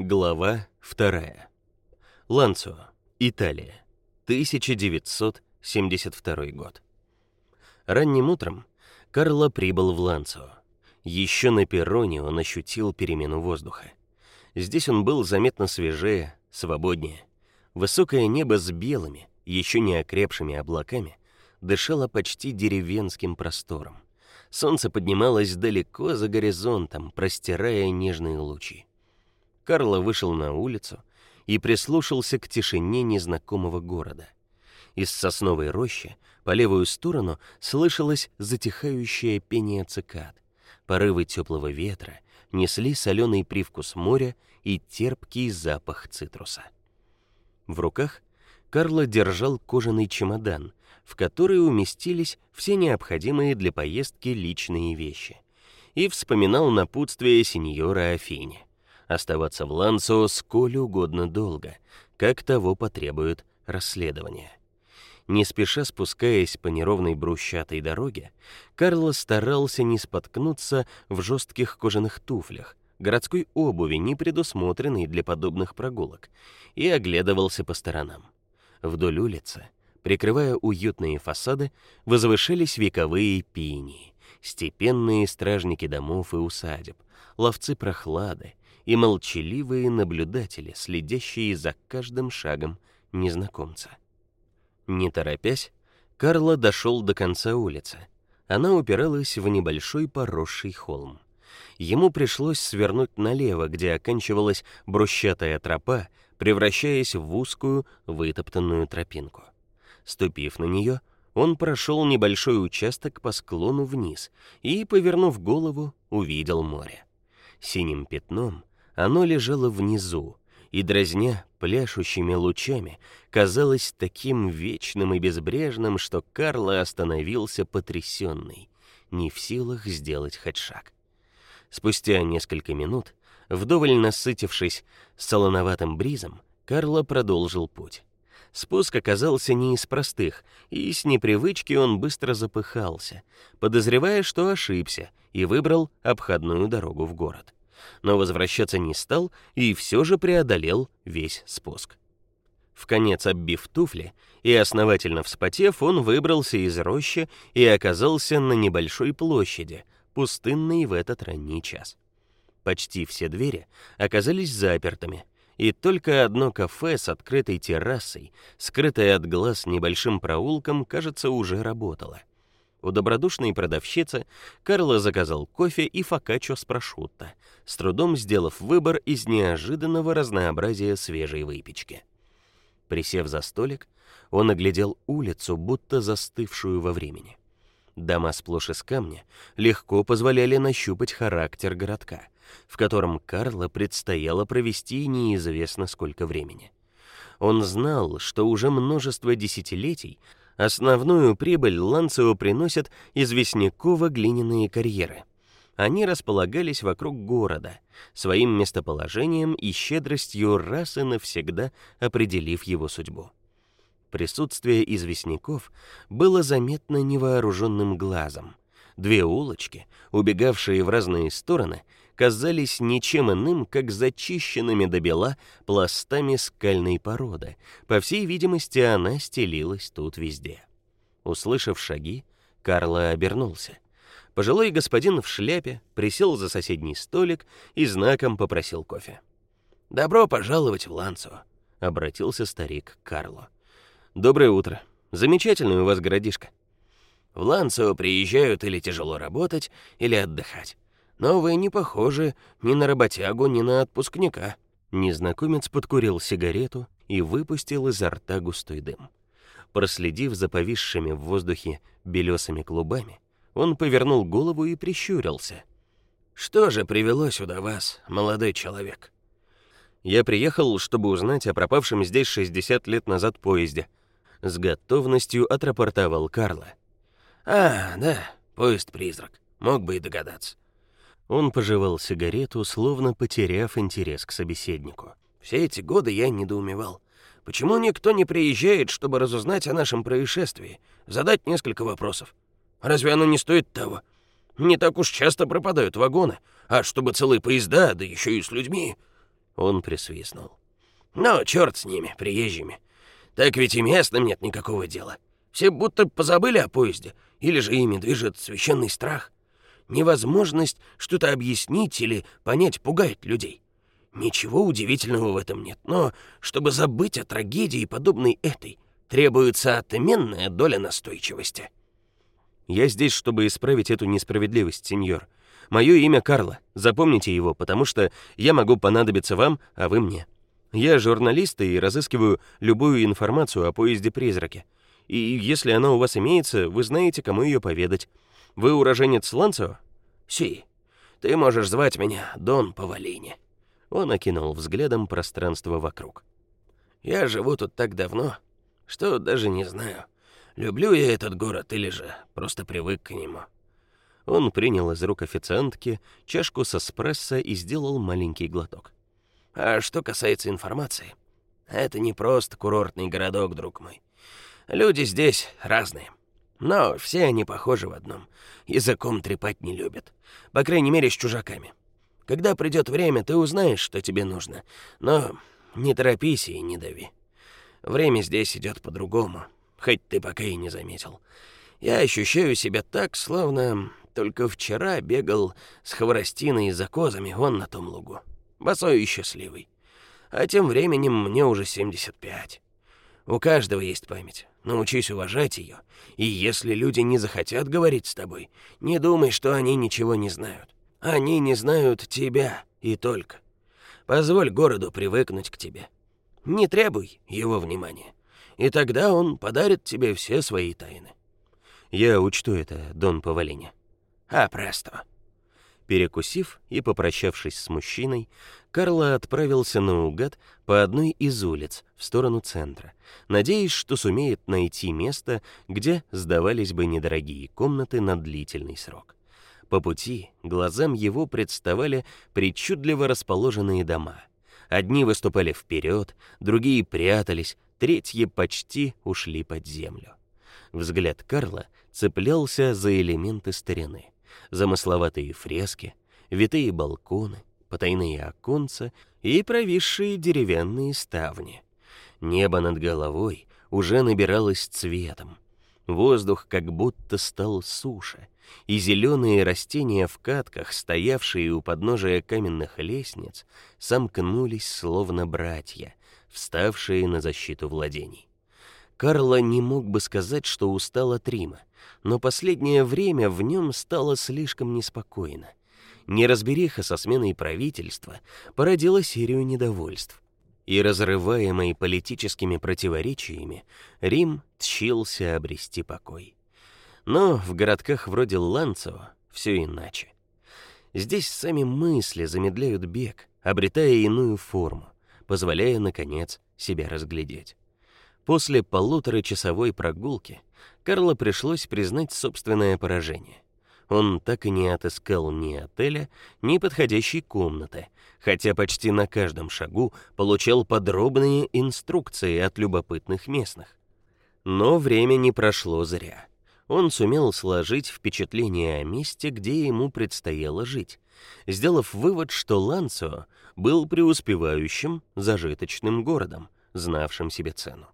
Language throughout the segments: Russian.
Глава вторая. Ланцо, Италия. 1972 год. Ранним утром Карло прибыл в Ланцо. Еще на перроне он ощутил перемену воздуха. Здесь он был заметно свежее, свободнее. Высокое небо с белыми, еще не окрепшими облаками дышало почти деревенским простором. Солнце поднималось далеко за горизонтом, простирая нежные лучи. Карло вышел на улицу и прислушался к тишине незнакомого города. Из сосновой рощи по левую сторону слышалось затихающее пение цикад. Порывы теплого ветра несли соленый привкус моря и терпкий запах цитруса. В руках Карло держал кожаный чемодан, в который уместились все необходимые для поездки личные вещи, и вспоминал напутствие сеньора Афини оставаться в Лансо сколь угодно долго, как того потребует расследование. Не спеша спускаясь по неровной брусчатой дороге, Карло старался не споткнуться в жестких кожаных туфлях, городской обуви, не предусмотренной для подобных прогулок, и оглядывался по сторонам. Вдоль улицы, прикрывая уютные фасады, возвышались вековые пинии, степенные стражники домов и усадеб, ловцы прохлады, и молчаливые наблюдатели, следящие за каждым шагом незнакомца. Не торопясь, Карло дошел до конца улицы. Она упиралась в небольшой поросший холм. Ему пришлось свернуть налево, где оканчивалась брусчатая тропа, превращаясь в узкую вытоптанную тропинку. Ступив на нее, он прошел небольшой участок по склону вниз и, повернув голову, увидел море. Синим пятном оно лежало внизу, и дразня пляшущими лучами, казалось таким вечным и безбрежным, что Карло остановился потрясенный, не в силах сделать хоть шаг. Спустя несколько минут, вдоволь насытившись солоноватым бризом, Карло продолжил путь. Спуск оказался не из простых, и с непривычки он быстро запыхался, подозревая, что ошибся, и выбрал обходную дорогу в город но возвращаться не стал и все же преодолел весь спуск. В конец оббив туфли и основательно вспотев, он выбрался из рощи и оказался на небольшой площади, пустынной в этот ранний час. Почти все двери оказались запертыми, и только одно кафе с открытой террасой, скрытое от глаз небольшим проулком, кажется, уже работало. У добродушной продавщицы Карло заказал кофе и фокаччо с прошутто, с трудом сделав выбор из неожиданного разнообразия свежей выпечки. Присев за столик, он оглядел улицу, будто застывшую во времени. Дома сплошь из камня легко позволяли нащупать характер городка, в котором Карло предстояло провести неизвестно сколько времени. Он знал, что уже множество десятилетий Основную прибыль Ланцио приносят известняково-глиняные карьеры. Они располагались вокруг города, своим местоположением и щедростью раз и навсегда определив его судьбу. Присутствие известняков было заметно невооруженным глазом. Две улочки, убегавшие в разные стороны, казались ничем иным, как зачищенными до бела пластами скальной породы. По всей видимости, она стелилась тут везде. Услышав шаги, Карло обернулся. Пожилой господин в шляпе присел за соседний столик и знаком попросил кофе. «Добро пожаловать в Ланцо», — обратился старик к Карло. «Доброе утро. Замечательный у вас городишко». «В Ланцо приезжают или тяжело работать, или отдыхать но вы не похожи ни на работягу, ни на отпускника». Незнакомец подкурил сигарету и выпустил изо рта густой дым. Проследив за повисшими в воздухе белесыми клубами, он повернул голову и прищурился. «Что же привело сюда вас, молодой человек?» «Я приехал, чтобы узнать о пропавшем здесь 60 лет назад поезде», — с готовностью отрапортовал Карло. «А, да, поезд-призрак. Мог бы и догадаться. Он пожевал сигарету, словно потеряв интерес к собеседнику. Все эти годы я недоумевал, почему никто не приезжает, чтобы разузнать о нашем происшествии, задать несколько вопросов. Разве оно не стоит того? Не так уж часто пропадают вагоны, а чтобы целые поезда, да еще и с людьми. Он присвистнул. «Ну, черт с ними, приезжими. Так ведь и местным нет никакого дела. Все будто позабыли о поезде, или же ими движет священный страх. Невозможность что-то объяснить или понять пугает людей. Ничего удивительного в этом нет, но чтобы забыть о трагедии, подобной этой, требуется отменная доля настойчивости. Я здесь, чтобы исправить эту несправедливость, сеньор. Мое имя Карло. Запомните его, потому что я могу понадобиться вам, а вы мне. Я журналист и разыскиваю любую информацию о поезде-призраке. И если она у вас имеется, вы знаете, кому ее поведать. Вы уроженец Ланцо? Си. Ты можешь звать меня Дон Павалини. Он окинул взглядом пространство вокруг. Я живу тут так давно, что даже не знаю, люблю я этот город или же просто привык к нему. Он принял из рук официантки чашку с эспрессо и сделал маленький глоток. А что касается информации, это не просто курортный городок, друг мой. Люди здесь разные. Но все они похожи в одном. Языком трепать не любят. По крайней мере, с чужаками. Когда придет время, ты узнаешь, что тебе нужно. Но не торопись и не дави. Время здесь идет по-другому, хоть ты пока и не заметил. Я ощущаю себя так, словно только вчера бегал с хворостиной за козами вон на том лугу. Босой и счастливый. А тем временем мне уже 75. У каждого есть память. Научись уважать ее. И если люди не захотят говорить с тобой, не думай, что они ничего не знают. Они не знают тебя и только. Позволь городу привыкнуть к тебе. Не требуй его внимания. И тогда он подарит тебе все свои тайны. Я учту это, Дон Павалини. А престо. Перекусив и попрощавшись с мужчиной, Карло отправился наугад по одной из улиц в сторону центра, надеясь, что сумеет найти место, где сдавались бы недорогие комнаты на длительный срок. По пути глазам его представали причудливо расположенные дома. Одни выступали вперед, другие прятались, третьи почти ушли под землю. Взгляд Карла цеплялся за элементы старины: замысловатые фрески, витые балконы, потайные оконца и провисшие деревянные ставни. Небо над головой уже набиралось цветом. Воздух как будто стал суше, и зеленые растения в катках, стоявшие у подножия каменных лестниц, сомкнулись словно братья, вставшие на защиту владений. Карло не мог бы сказать, что устал от Рима, но последнее время в нем стало слишком неспокойно. Неразбериха со сменой правительства породила серию недовольств. И разрываемый политическими противоречиями, Рим тщился обрести покой. Но в городках вроде Ланцо все иначе. Здесь сами мысли замедляют бег, обретая иную форму, позволяя наконец себя разглядеть. После полуторачасовой прогулки Карло пришлось признать собственное поражение. Он так и не отыскал ни отеля, ни подходящей комнаты, хотя почти на каждом шагу получал подробные инструкции от любопытных местных. Но время не прошло зря он сумел сложить впечатление о месте, где ему предстояло жить, сделав вывод, что Ланцо был преуспевающим, зажиточным городом, знавшим себе цену.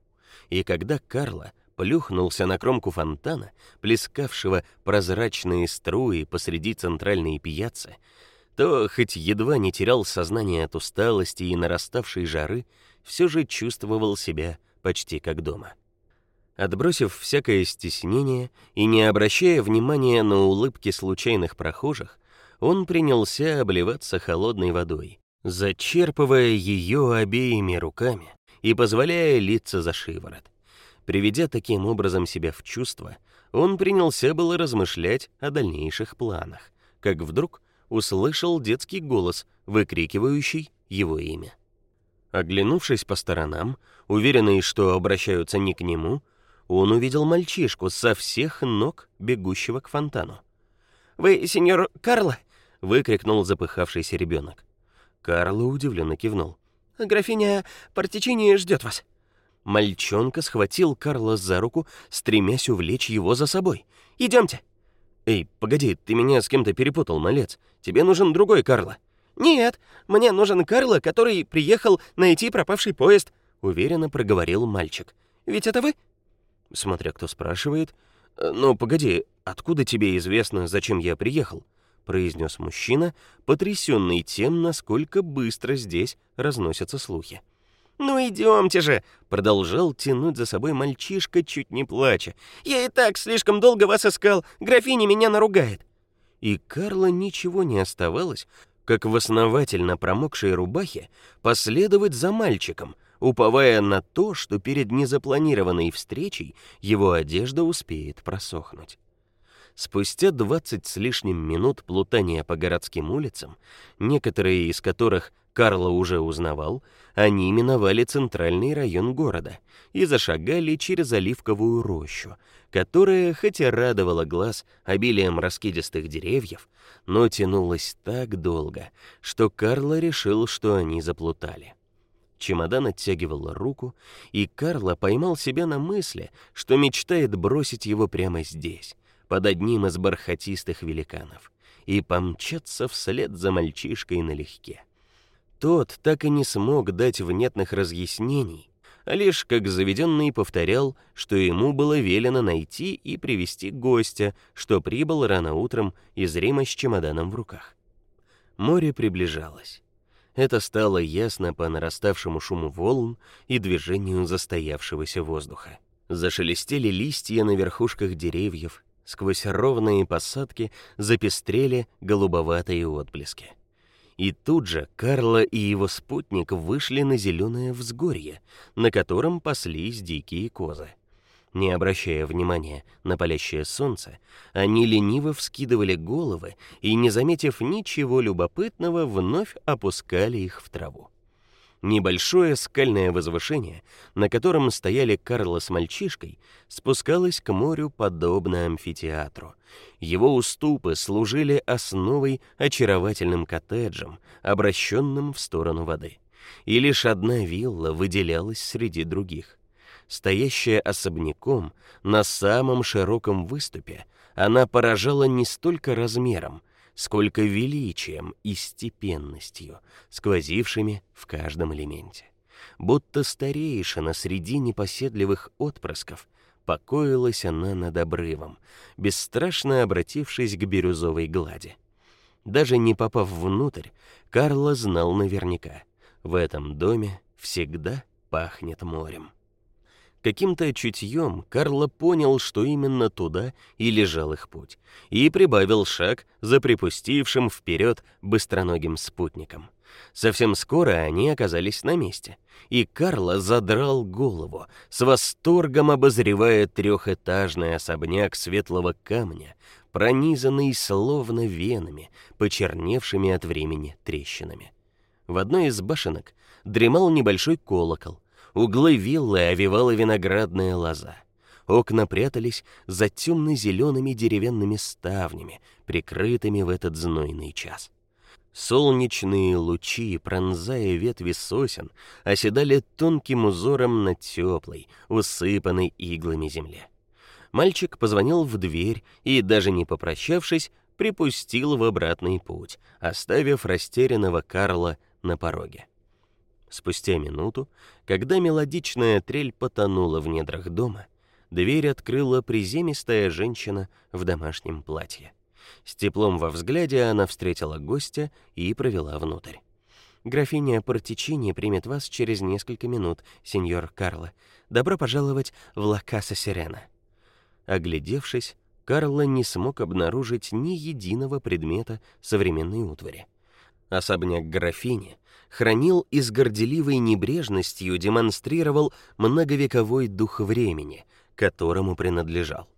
И когда Карло плюхнулся на кромку фонтана, плескавшего прозрачные струи посреди центральной пьяццы, то хоть едва не терял сознание от усталости и нараставшей жары, все же чувствовал себя почти как дома. Отбросив всякое стеснение и не обращая внимания на улыбки случайных прохожих, он принялся обливаться холодной водой, зачерпывая ее обеими руками и позволяя литься за шиворот. Приведя таким образом себя в чувство, он принялся было размышлять о дальнейших планах, как вдруг услышал детский голос, выкрикивающий его имя. Оглянувшись по сторонам, уверенный, что обращаются не к нему, он увидел мальчишку со всех ног, бегущего к фонтану. "Вы сеньор Карло?" выкрикнул запыхавшийся ребенок. Карло удивленно кивнул. "Графиня Партичини ждет вас". Мальчонка схватил Карла за руку, стремясь увлечь его за собой. Идемте. Эй, погоди, ты меня с кем-то перепутал, малец. Тебе нужен другой Карло. «Нет, мне нужен Карло, который приехал найти пропавший поезд», — уверенно проговорил мальчик. «Ведь это вы?» Смотря кто спрашивает. «Ну, погоди, откуда тебе известно, зачем я приехал?» — произнес мужчина, потрясенный тем, насколько быстро здесь разносятся слухи. «Ну идемте же!» — продолжал тянуть за собой мальчишка, чуть не плача. «Я и так слишком долго вас искал, графиня меня наругает!» И Карла ничего не оставалось, как в основательно промокшей рубахе последовать за мальчиком, уповая на то, что перед незапланированной встречей его одежда успеет просохнуть. Спустя двадцать с лишним минут плутания по городским улицам, некоторые из которых Карло уже узнавал, они миновали центральный район города и зашагали через оливковую рощу, которая хоть и радовала глаз обилием раскидистых деревьев, но тянулась так долго, что Карло решил, что они заплутали. Чемодан оттягивал руку, и Карло поймал себя на мысли, что мечтает бросить его прямо здесь, под одним из бархатистых великанов, и помчаться вслед за мальчишкой налегке. Тот так и не смог дать внятных разъяснений, а лишь как заведенный повторял, что ему было велено найти и привести гостя, что прибыл рано утром из Рима с чемоданом в руках. Море приближалось. Это стало ясно по нараставшему шуму волн и движению застоявшегося воздуха. Зашелестели листья на верхушках деревьев, сквозь ровные посадки запестрели голубоватые отблески. И тут же Карло и его спутник вышли на зеленое взгорье, на котором паслись дикие козы. Не обращая внимания на палящее солнце, они лениво вскидывали головы и, не заметив ничего любопытного, вновь опускали их в траву. Небольшое скальное возвышение, на котором стояли Карло с мальчишкой, спускалось к морю подобно амфитеатру. Его уступы служили основой очаровательным коттеджам, обращенным в сторону воды. И лишь одна вилла выделялась среди других. Стоящая особняком на самом широком выступе, она поражала не столько размером, сколько величием и степенностью, сквозившими в каждом элементе. Будто старейшина среди непоседливых отпрысков, покоилась она над обрывом, бесстрашно обратившись к бирюзовой глади. Даже не попав внутрь, Карло знал наверняка: в этом доме всегда пахнет морем. Каким-то чутьем Карло понял, что именно туда и лежал их путь, и прибавил шаг за припустившим вперед быстроногим спутником. Совсем скоро они оказались на месте, и Карло задрал голову, с восторгом обозревая трехэтажный особняк светлого камня, пронизанный словно венами, почерневшими от времени трещинами. В одной из башенок дремал небольшой колокол, Углы виллы овивала виноградная лоза. Окна прятались за темно-зелеными деревянными ставнями, прикрытыми в этот знойный час. Солнечные лучи, пронзая ветви сосен, оседали тонким узором на теплой, усыпанной иглами земле. Мальчик позвонил в дверь и, даже не попрощавшись, припустил в обратный путь, оставив растерянного Карла на пороге. Спустя минуту, когда мелодичная трель потонула в недрах дома, дверь открыла приземистая женщина в домашнем платье. С теплом во взгляде она встретила гостя и провела внутрь. Графиня Портичини примет вас через несколько минут, сеньор Карло. Добро пожаловать в Ла Каса Сирена. Оглядевшись, Карло не смог обнаружить ни единого предмета современной утвари. Особняк графини хранил и с горделивой небрежностью демонстрировал многовековой дух времени, которому принадлежал.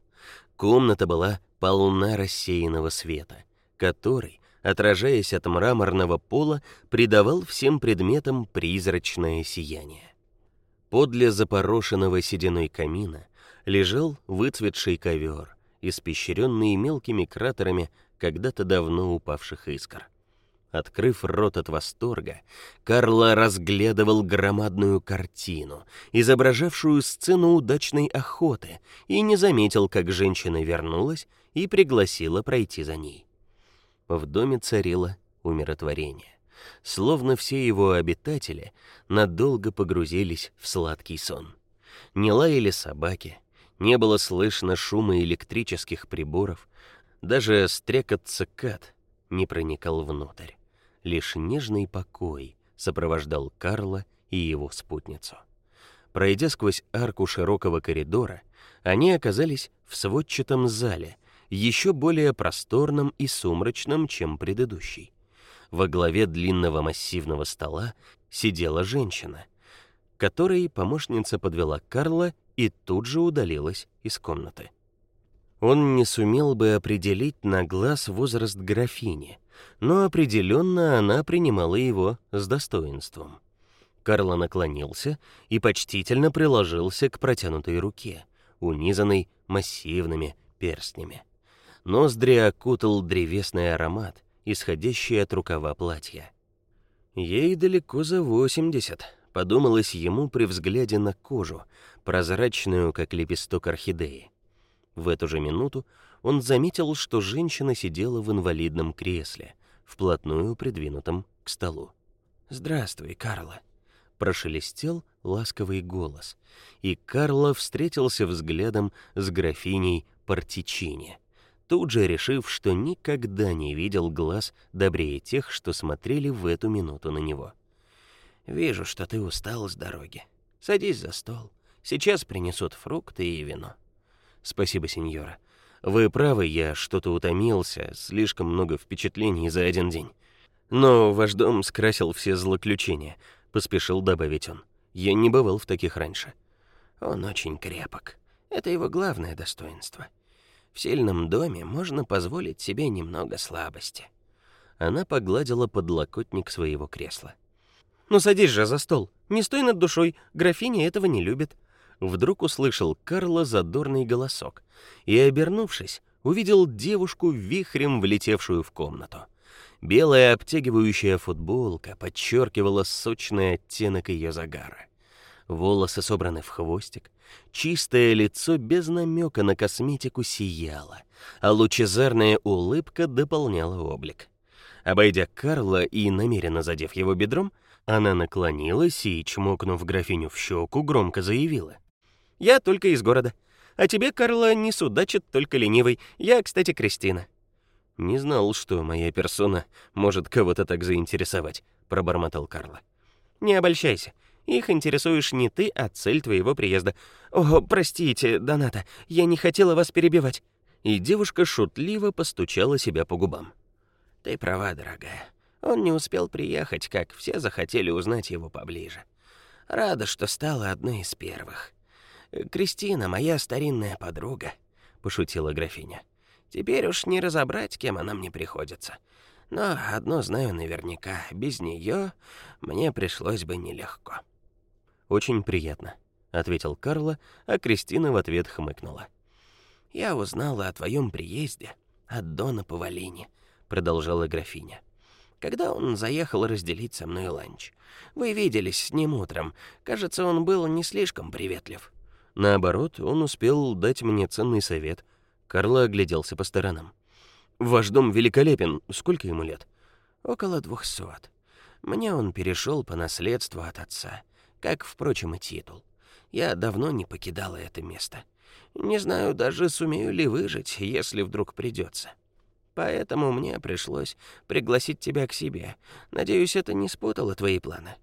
Комната была полна рассеянного света, который, отражаясь от мраморного пола, придавал всем предметам призрачное сияние. Подле запорошенного сединой камина лежал выцветший ковер, испещренный мелкими кратерами когда-то давно упавших искр. Открыв рот от восторга, Карло разглядывал громадную картину, изображавшую сцену удачной охоты, и не заметил, как женщина вернулась и пригласила пройти за ней. В доме царило умиротворение. словно все его обитатели надолго погрузились в сладкий сон. Не лаяли собаки, не было слышно шума электрических приборов, даже стрекот цикад не проникал внутрь. Лишь нежный покой сопровождал Карла и его спутницу. Пройдя сквозь арку широкого коридора, они оказались в сводчатом зале, еще более просторном и сумрачном, чем предыдущий. Во главе длинного массивного стола сидела женщина, которой помощница подвела Карла и тут же удалилась из комнаты. Он не сумел бы определить на глаз возраст графини, но определенно она принимала его с достоинством. Карл наклонился и почтительно приложился к протянутой руке, унизанной массивными перстнями. Ноздри окутал древесный аромат, исходящий от рукава платья. Ей далеко за восемьдесят, подумалось ему при взгляде на кожу, прозрачную, как лепесток орхидеи. В эту же минуту он заметил, что женщина сидела в инвалидном кресле, вплотную придвинутом к столу. "Здравствуй, Карла", прошелестел ласковый голос, и Карла встретился взглядом с графиней Партичини, тут же решив, что никогда не видел глаз добрее тех, что смотрели в эту минуту на него. "Вижу, что ты устал с дороги. Садись за стол. Сейчас принесут фрукты и вино". Спасибо, сеньора. Вы правы, я что-то утомился, слишком много впечатлений за один день. Но ваш дом скрасил все злоключения, поспешил добавить он. Я не бывал в таких раньше. Он очень крепок. Это его главное достоинство. В сильном доме можно позволить себе немного слабости. Она погладила подлокотник своего кресла. Ну садись же за стол. Не стой над душой, графиня этого не любит вдруг услышал Карла задорный голосок и, обернувшись, увидел девушку вихрем влетевшую в комнату. Белая обтягивающая футболка подчеркивала сочный оттенок ее загара. Волосы собраны в хвостик, чистое лицо без намека на косметику сияло, а лучезарная улыбка дополняла облик. Обойдя Карла и намеренно задев его бедром, она наклонилась и, чмокнув графиню в щеку, громко заявила: я только из города. А тебе, Карла, не судачит только ленивый. Я, кстати, Кристина. Не знал, что моя персона может кого-то так заинтересовать, пробормотал Карла. Не обольщайся. Их интересуешь не ты, а цель твоего приезда. О, простите, Доната, я не хотела вас перебивать. И девушка шутливо постучала себя по губам. Ты права, дорогая. Он не успел приехать, как все захотели узнать его поближе. Рада, что стала одной из первых. Кристина, моя старинная подруга, пошутила графиня. Теперь уж не разобрать, кем она мне приходится. Но одно знаю наверняка, без нее мне пришлось бы нелегко. Очень приятно, ответил Карло, а Кристина в ответ хмыкнула. Я узнала о твоем приезде от Дона Павалини, продолжала графиня. Когда он заехал разделить со мной ланч. Вы виделись с ним утром. Кажется, он был не слишком приветлив. Наоборот, он успел дать мне ценный совет. Карло огляделся по сторонам. Ваш дом великолепен. Сколько ему лет? Около двухсот. Мне он перешел по наследству от отца, как, впрочем, и титул. Я давно не покидала это место. Не знаю даже, сумею ли выжить, если вдруг придется. Поэтому мне пришлось пригласить тебя к себе. Надеюсь, это не спутало твои планы.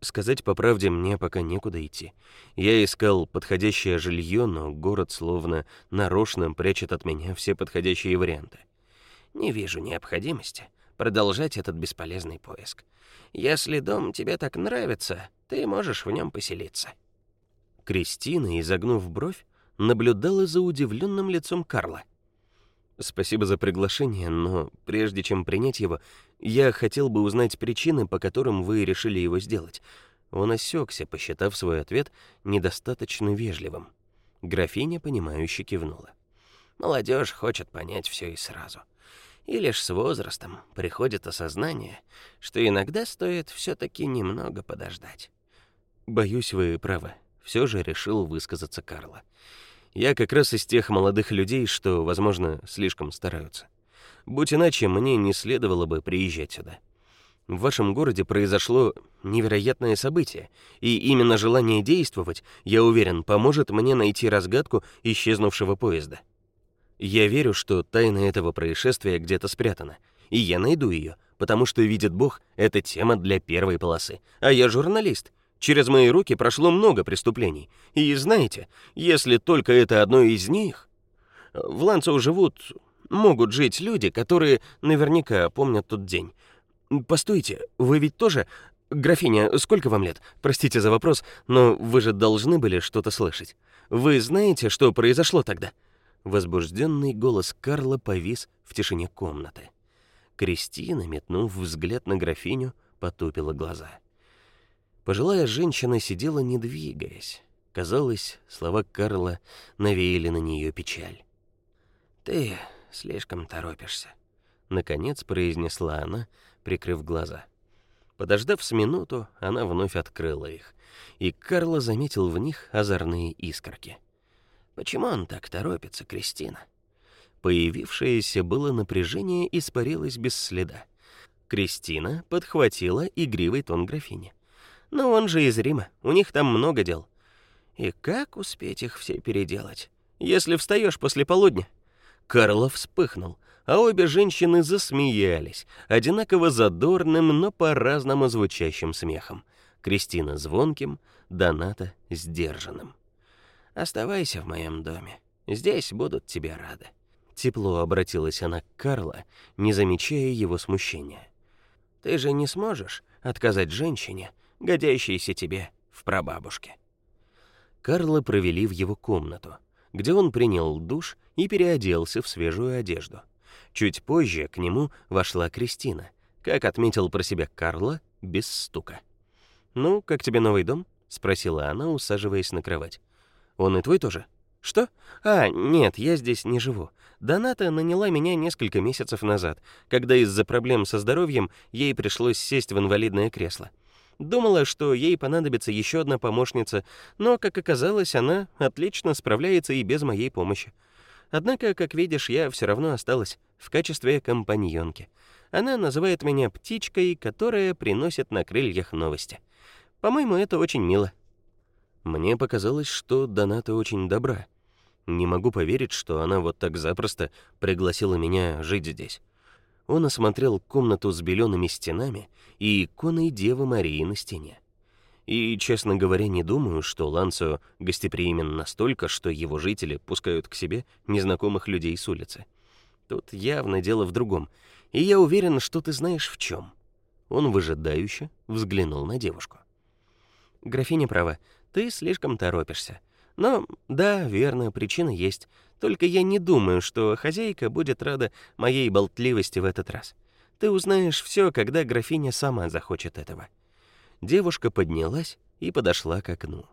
Сказать по правде, мне пока некуда идти. Я искал подходящее жилье, но город словно нарочно прячет от меня все подходящие варианты. Не вижу необходимости продолжать этот бесполезный поиск. Если дом тебе так нравится, ты можешь в нем поселиться. Кристина, изогнув бровь, наблюдала за удивленным лицом Карла. Спасибо за приглашение, но прежде чем принять его, я хотел бы узнать причины, по которым вы решили его сделать. Он осекся, посчитав свой ответ недостаточно вежливым. Графиня понимающе кивнула. Молодежь хочет понять все и сразу. И лишь с возрастом приходит осознание, что иногда стоит все таки немного подождать. Боюсь, вы правы. Все же решил высказаться Карла. Я как раз из тех молодых людей, что, возможно, слишком стараются. Будь иначе, мне не следовало бы приезжать сюда. В вашем городе произошло невероятное событие, и именно желание действовать, я уверен, поможет мне найти разгадку исчезнувшего поезда. Я верю, что тайна этого происшествия где-то спрятана, и я найду ее, потому что видит Бог, это тема для первой полосы. А я журналист. Через мои руки прошло много преступлений. И знаете, если только это одно из них, в Ланцо живут, могут жить люди, которые наверняка помнят тот день. Постойте, вы ведь тоже Графиня, сколько вам лет? Простите за вопрос, но вы же должны были что-то слышать. Вы знаете, что произошло тогда? Возбужденный голос Карла повис в тишине комнаты. Кристина, метнув взгляд на графиню, потупила глаза. Пожилая женщина сидела не двигаясь. Казалось, слова Карла навеяли на нее печаль. Ты слишком торопишься, наконец произнесла она, прикрыв глаза. Подождав с минуту, она вновь открыла их, и Карла заметил в них озорные искорки. Почему он так торопится, Кристина? Появившееся было напряжение испарилось без следа. Кристина подхватила игривый тон графини. Но он же из Рима, у них там много дел. И как успеть их все переделать? Если встаешь после полудня, Карла вспыхнул, а обе женщины засмеялись, одинаково задорным, но по-разному звучащим смехом. Кристина звонким, Доната сдержанным. Оставайся в моем доме. Здесь будут тебе рады. Тепло обратилась она к Карла, не замечая его смущения. Ты же не сможешь отказать женщине, годящейся тебе в прабабушке. Карла провели в его комнату где он принял душ и переоделся в свежую одежду. Чуть позже к нему вошла Кристина, как отметил про себя Карла, без стука. "Ну, как тебе новый дом?" спросила она, усаживаясь на кровать. "Он и твой тоже?" Что? А, нет, я здесь не живу. Доната наняла меня несколько месяцев назад, когда из-за проблем со здоровьем ей пришлось сесть в инвалидное кресло. Думала, что ей понадобится еще одна помощница, но, как оказалось, она отлично справляется и без моей помощи. Однако, как видишь, я все равно осталась в качестве компаньонки. Она называет меня птичкой, которая приносит на крыльях новости. По-моему, это очень мило. Мне показалось, что Доната очень добра. Не могу поверить, что она вот так запросто пригласила меня жить здесь. Он осмотрел комнату с белеными стенами и иконой Девы Марии на стене. И, честно говоря, не думаю, что Ланцо гостеприимен настолько, что его жители пускают к себе незнакомых людей с улицы. Тут явно дело в другом, и я уверен, что ты знаешь в чем. Он выжидающе взглянул на девушку. Графиня права, ты слишком торопишься. Но да, верно, причина есть. Только я не думаю, что хозяйка будет рада моей болтливости в этот раз. Ты узнаешь все, когда графиня сама захочет этого. Девушка поднялась и подошла к окну.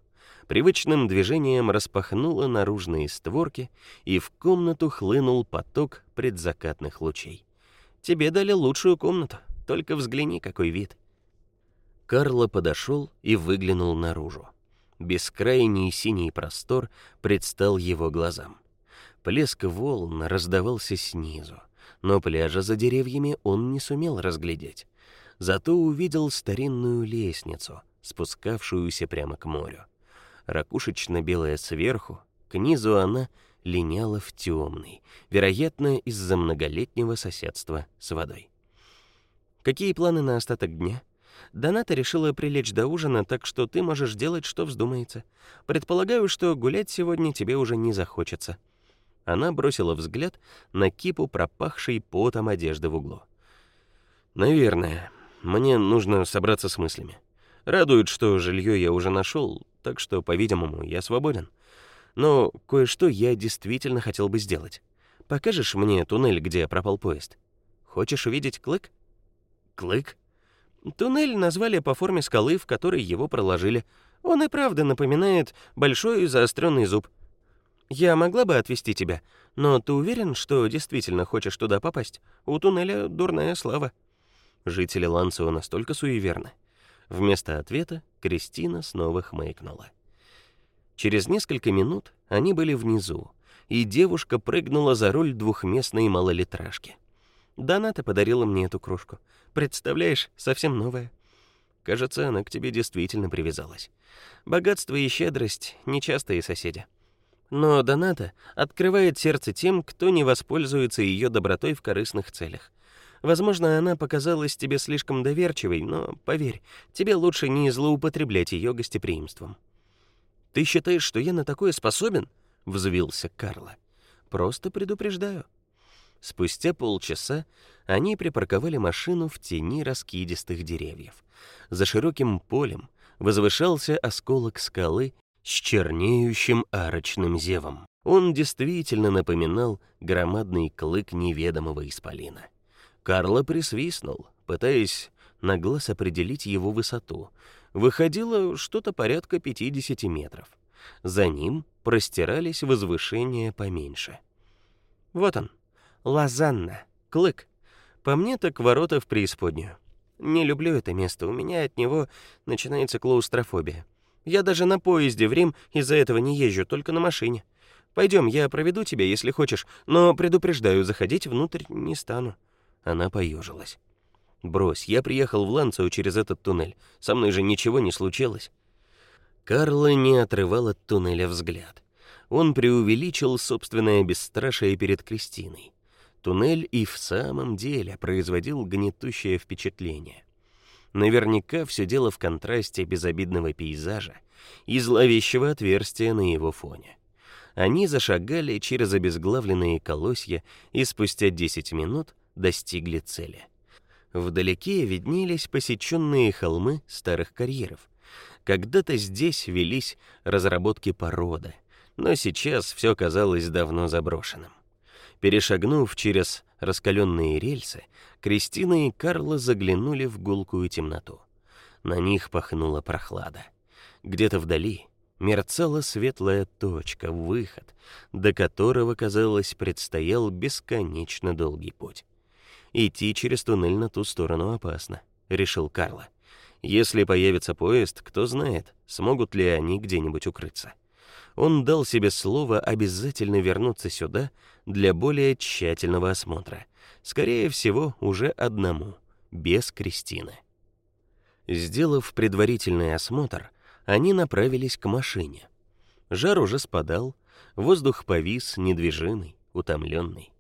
Привычным движением распахнула наружные створки, и в комнату хлынул поток предзакатных лучей. Тебе дали лучшую комнату, только взгляни, какой вид. Карло подошел и выглянул наружу. Бескрайний синий простор предстал его глазам. Плеск волн раздавался снизу, но пляжа за деревьями он не сумел разглядеть. Зато увидел старинную лестницу, спускавшуюся прямо к морю. Ракушечно-белая сверху, к низу она линяла в темный, вероятно, из-за многолетнего соседства с водой. Какие планы на остаток дня? Доната решила прилечь до ужина, так что ты можешь делать, что вздумается. Предполагаю, что гулять сегодня тебе уже не захочется. Она бросила взгляд на кипу пропахшей потом одежды в углу. Наверное, мне нужно собраться с мыслями. Радует, что жилье я уже нашел, так что, по-видимому, я свободен. Но кое-что я действительно хотел бы сделать. Покажешь мне туннель, где пропал поезд? Хочешь увидеть клык? Клык? Туннель назвали по форме скалы, в которой его проложили. Он и правда напоминает большой заостренный зуб. Я могла бы отвезти тебя, но ты уверен, что действительно хочешь туда попасть? У туннеля дурная слава. Жители Ланцио настолько суеверны. Вместо ответа Кристина снова хмыкнула. Через несколько минут они были внизу, и девушка прыгнула за руль двухместной малолитражки. Доната подарила мне эту кружку. Представляешь, совсем новая. Кажется, она к тебе действительно привязалась. Богатство и щедрость нечастые соседи. Но Доната открывает сердце тем, кто не воспользуется ее добротой в корыстных целях. Возможно, она показалась тебе слишком доверчивой, но поверь, тебе лучше не злоупотреблять ее гостеприимством. Ты считаешь, что я на такое способен? взвился Карла. Просто предупреждаю. Спустя полчаса они припарковали машину в тени раскидистых деревьев. За широким полем возвышался осколок скалы с чернеющим арочным зевом. Он действительно напоминал громадный клык неведомого исполина. Карло присвистнул, пытаясь на глаз определить его высоту. Выходило что-то порядка 50 метров. За ним простирались возвышения поменьше. Вот он, Лазанна, Клык. По мне так ворота в преисподнюю. Не люблю это место, у меня от него начинается клаустрофобия. Я даже на поезде в Рим из-за этого не езжу, только на машине. Пойдем, я проведу тебя, если хочешь, но предупреждаю, заходить внутрь не стану. Она поежилась. Брось, я приехал в Ланцию через этот туннель. Со мной же ничего не случилось. Карла не отрывал от туннеля взгляд. Он преувеличил собственное бесстрашие перед Кристиной. Туннель и в самом деле производил гнетущее впечатление. Наверняка все дело в контрасте безобидного пейзажа и зловещего отверстия на его фоне. Они зашагали через обезглавленные колосья и спустя 10 минут достигли цели. Вдалеке виднелись посеченные холмы старых карьеров. Когда-то здесь велись разработки породы, но сейчас все казалось давно заброшенным. Перешагнув через раскаленные рельсы, Кристина и Карла заглянули в гулкую темноту. На них пахнула прохлада. Где-то вдали мерцала светлая точка, выход, до которого, казалось, предстоял бесконечно долгий путь. Идти через туннель на ту сторону опасно, решил Карла. Если появится поезд, кто знает, смогут ли они где-нибудь укрыться. Он дал себе слово обязательно вернуться сюда для более тщательного осмотра. Скорее всего, уже одному, без Кристины. Сделав предварительный осмотр, они направились к машине. Жар уже спадал, воздух повис недвижимый, утомленный.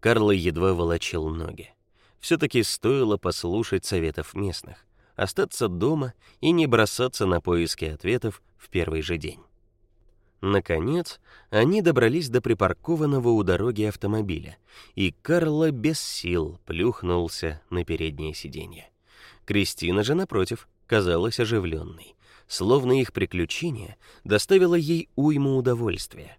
Карл едва волочил ноги. все таки стоило послушать советов местных, остаться дома и не бросаться на поиски ответов в первый же день. Наконец, они добрались до припаркованного у дороги автомобиля, и Карла без сил плюхнулся на переднее сиденье. Кристина же напротив казалась оживленной, словно их приключение доставило ей уйму удовольствия.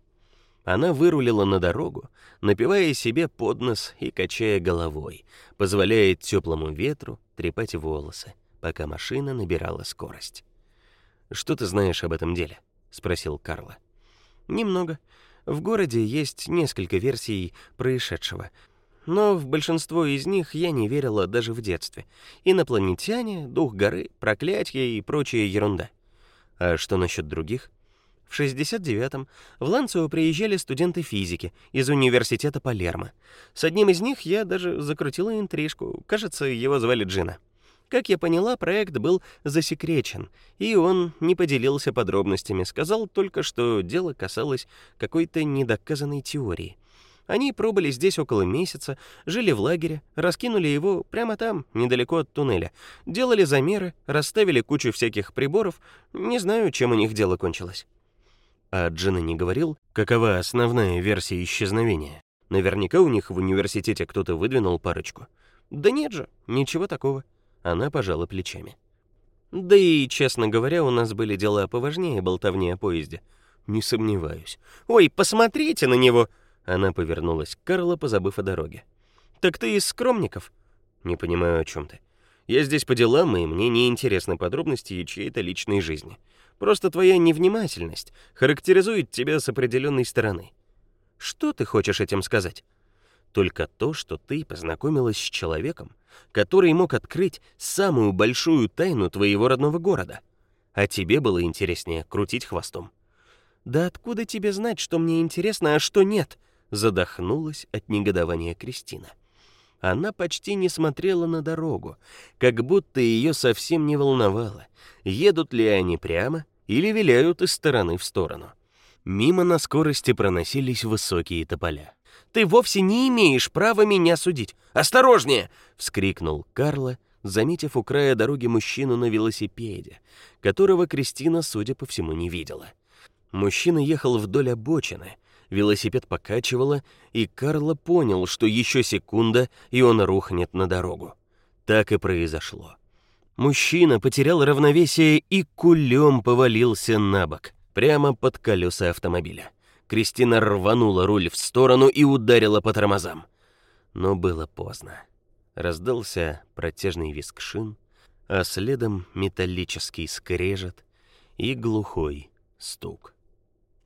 Она вырулила на дорогу, напевая себе под нос и качая головой, позволяя теплому ветру трепать волосы, пока машина набирала скорость. Что ты знаешь об этом деле? спросил Карла. Немного. В городе есть несколько версий происшедшего, но в большинство из них я не верила даже в детстве. Инопланетяне, дух горы, проклятие и прочая ерунда. А что насчет других? В 69-м в Ланцио приезжали студенты физики из университета Палермо. С одним из них я даже закрутила интрижку. Кажется, его звали Джина. Как я поняла, проект был засекречен, и он не поделился подробностями, сказал только, что дело касалось какой-то недоказанной теории. Они пробыли здесь около месяца, жили в лагере, раскинули его прямо там, недалеко от туннеля. Делали замеры, расставили кучу всяких приборов. Не знаю, чем у них дело кончилось. А Джина не говорил, какова основная версия исчезновения. Наверняка у них в университете кто-то выдвинул парочку. Да нет же, ничего такого. Она пожала плечами. Да и, честно говоря, у нас были дела поважнее болтовни о поезде. Не сомневаюсь. Ой, посмотрите на него. Она повернулась к Карлу, позабыв о дороге. Так ты из скромников? Не понимаю, о чем ты. Я здесь по делам, и мне не интересны подробности чьей-то личной жизни. Просто твоя невнимательность характеризует тебя с определенной стороны. Что ты хочешь этим сказать? Только то, что ты познакомилась с человеком, который мог открыть самую большую тайну твоего родного города. А тебе было интереснее крутить хвостом. Да откуда тебе знать, что мне интересно, а что нет? Задохнулась от негодования Кристина. Она почти не смотрела на дорогу, как будто ее совсем не волновало, едут ли они прямо или виляют из стороны в сторону. Мимо на скорости проносились высокие тополя. Ты вовсе не имеешь права меня судить. Осторожнее, вскрикнул Карло, заметив у края дороги мужчину на велосипеде, которого Кристина, судя по всему, не видела. Мужчина ехал вдоль обочины, велосипед покачивало, и Карло понял, что еще секунда, и он рухнет на дорогу. Так и произошло. Мужчина потерял равновесие и кулем повалился на бок, прямо под колеса автомобиля. Кристина рванула руль в сторону и ударила по тормозам. Но было поздно. Раздался протяжный визг шин, а следом металлический скрежет и глухой стук.